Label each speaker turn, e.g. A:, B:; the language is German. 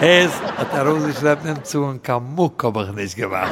A: Es hat er rausgeschleppt ihm zu und kein Muck habe ich nicht gemacht.